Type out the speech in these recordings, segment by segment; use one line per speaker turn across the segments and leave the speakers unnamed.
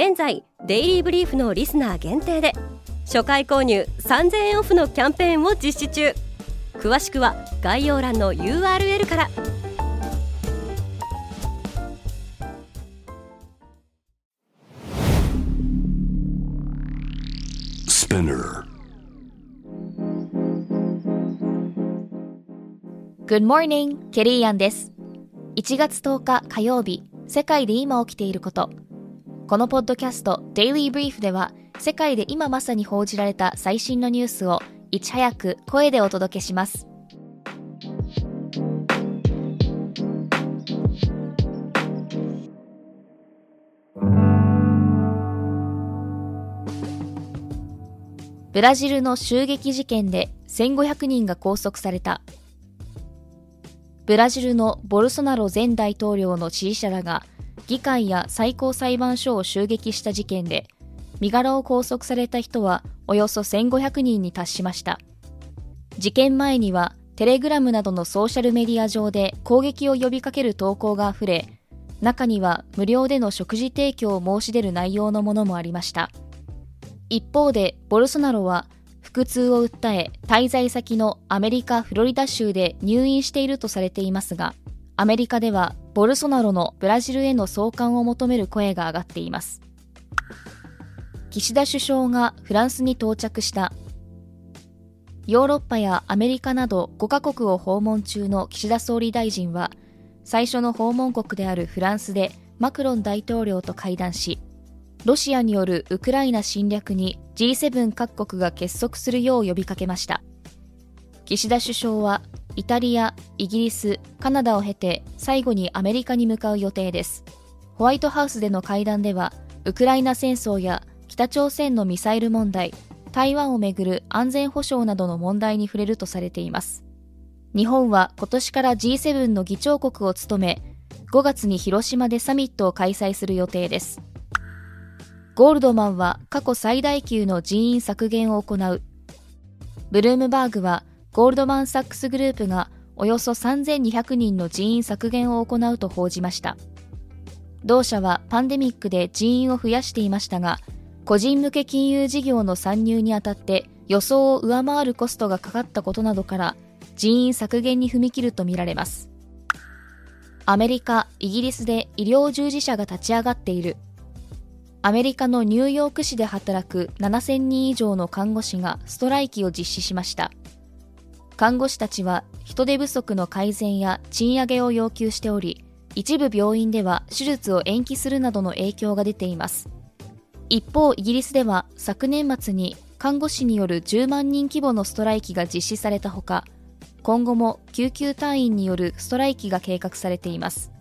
現在デイリーブリーフのリスナー限定で初回購入3000円オフのキャンペーンを実施中。詳しくは概要欄の URL から「
Good morning! ケリーアンです。1月10日火曜日世界で今起きていることこのポッドキャスト Daily Brief では世界で今まさに報じられた最新のニュースをいち早く声でお届けします。ブラジルの襲撃事件で1500人が拘束された。ブラジルのボルソナロ前大統領の支持者らが議会や最高裁判所を襲撃した事件で身柄を拘束された人はおよそ1500人に達しました。事件前にはテレグラムなどのソーシャルメディア上で攻撃を呼びかける投稿があふれ中には無料での食事提供を申し出る内容のものもありました。一方でボルソナロは腹痛を訴え滞在先のアメリカ・フロリダ州で入院しているとされていますがアメリカではボルソナロのブラジルへの送還を求める声が上がっています。岸田首相がフランスに到着した。ヨーロッパやアメリカなど5カ国を訪問中の岸田総理大臣は最初の訪問国であるフランスでマクロン大統領と会談しロシアによるウクライナ侵略に G7 各国が結束するよう呼びかけました。岸田首相はイタリア、イギリス、カナダを経て最後にアメリカに向かう予定です。ホワイトハウスでの会談ではウクライナ戦争や北朝鮮のミサイル問題台湾をめぐる安全保障などの問題に触れるとされています。日本は今年から G7 の議長国を務め5月に広島でサミットを開催する予定です。ゴールドマンは過去最大級の人員削減を行う。ブルームバーグはゴールドマン・サックスグループがおよそ3200人の人員削減を行うと報じました。同社はパンデミックで人員を増やしていましたが、個人向け金融事業の参入にあたって予想を上回るコストがかかったことなどから人員削減に踏み切るとみられます。アメリカ、イギリスで医療従事者が立ち上がっている。アメリカのニューヨーク市で働く7000人以上の看護師がストライキを実施しました看護師たちは人手不足の改善や賃上げを要求しており一部病院では手術を延期するなどの影響が出ています一方イギリスでは昨年末に看護師による10万人規模のストライキが実施されたほか今後も救急隊員によるストライキが計画されています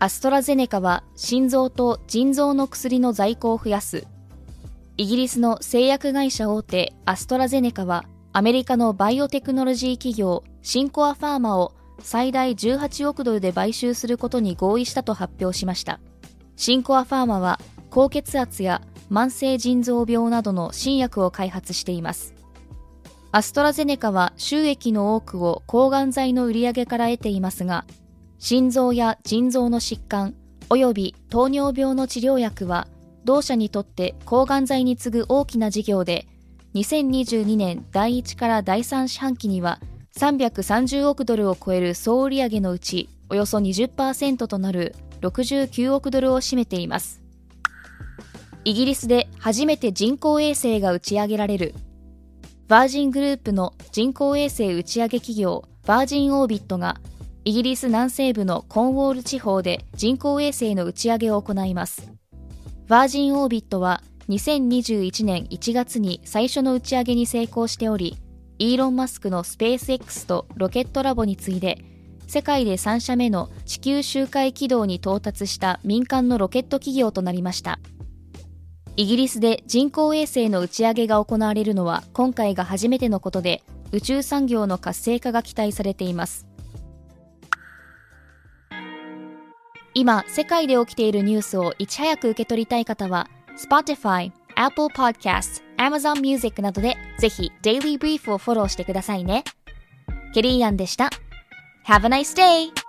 アストラゼネカは心臓と腎臓の薬の在庫を増やす。イギリスの製薬会社大手アストラゼネカはアメリカのバイオテクノロジー企業シンコアファーマを最大18億ドルで買収することに合意したと発表しました。シンコアファーマは高血圧や慢性腎臓病などの新薬を開発しています。アストラゼネカは収益の多くを抗がん剤の売り上げから得ていますが、心臓や腎臓の疾患及び糖尿病の治療薬は同社にとって抗がん剤に次ぐ大きな事業で2022年第1から第3四半期には330億ドルを超える総売上のうちおよそ20%となる69億ドルを占めていますイギリスで初めて人工衛星が打ち上げられるバージングループの人工衛星打ち上げ企業バージンオービットがイギリス南西部のコンウォール地方で人工衛星の打ち上げを行います。バージンオービットは2021年1月に最初の打ち上げに成功しており、イーロン・マスクのスペース X とロケットラボに次いで、世界で3社目の地球周回軌道に到達した民間のロケット企業となりました。イギリスで人工衛星の打ち上げが行われるのは今回が初めてのことで宇宙産業の活性化が期待されています。今世界で起きているニュースをいち早く受け取りたい方は Spotify、Apple Podcast、Amazon Music などでぜひ Daily Brief をフォローしてくださいねケリーアンでした Have a nice day!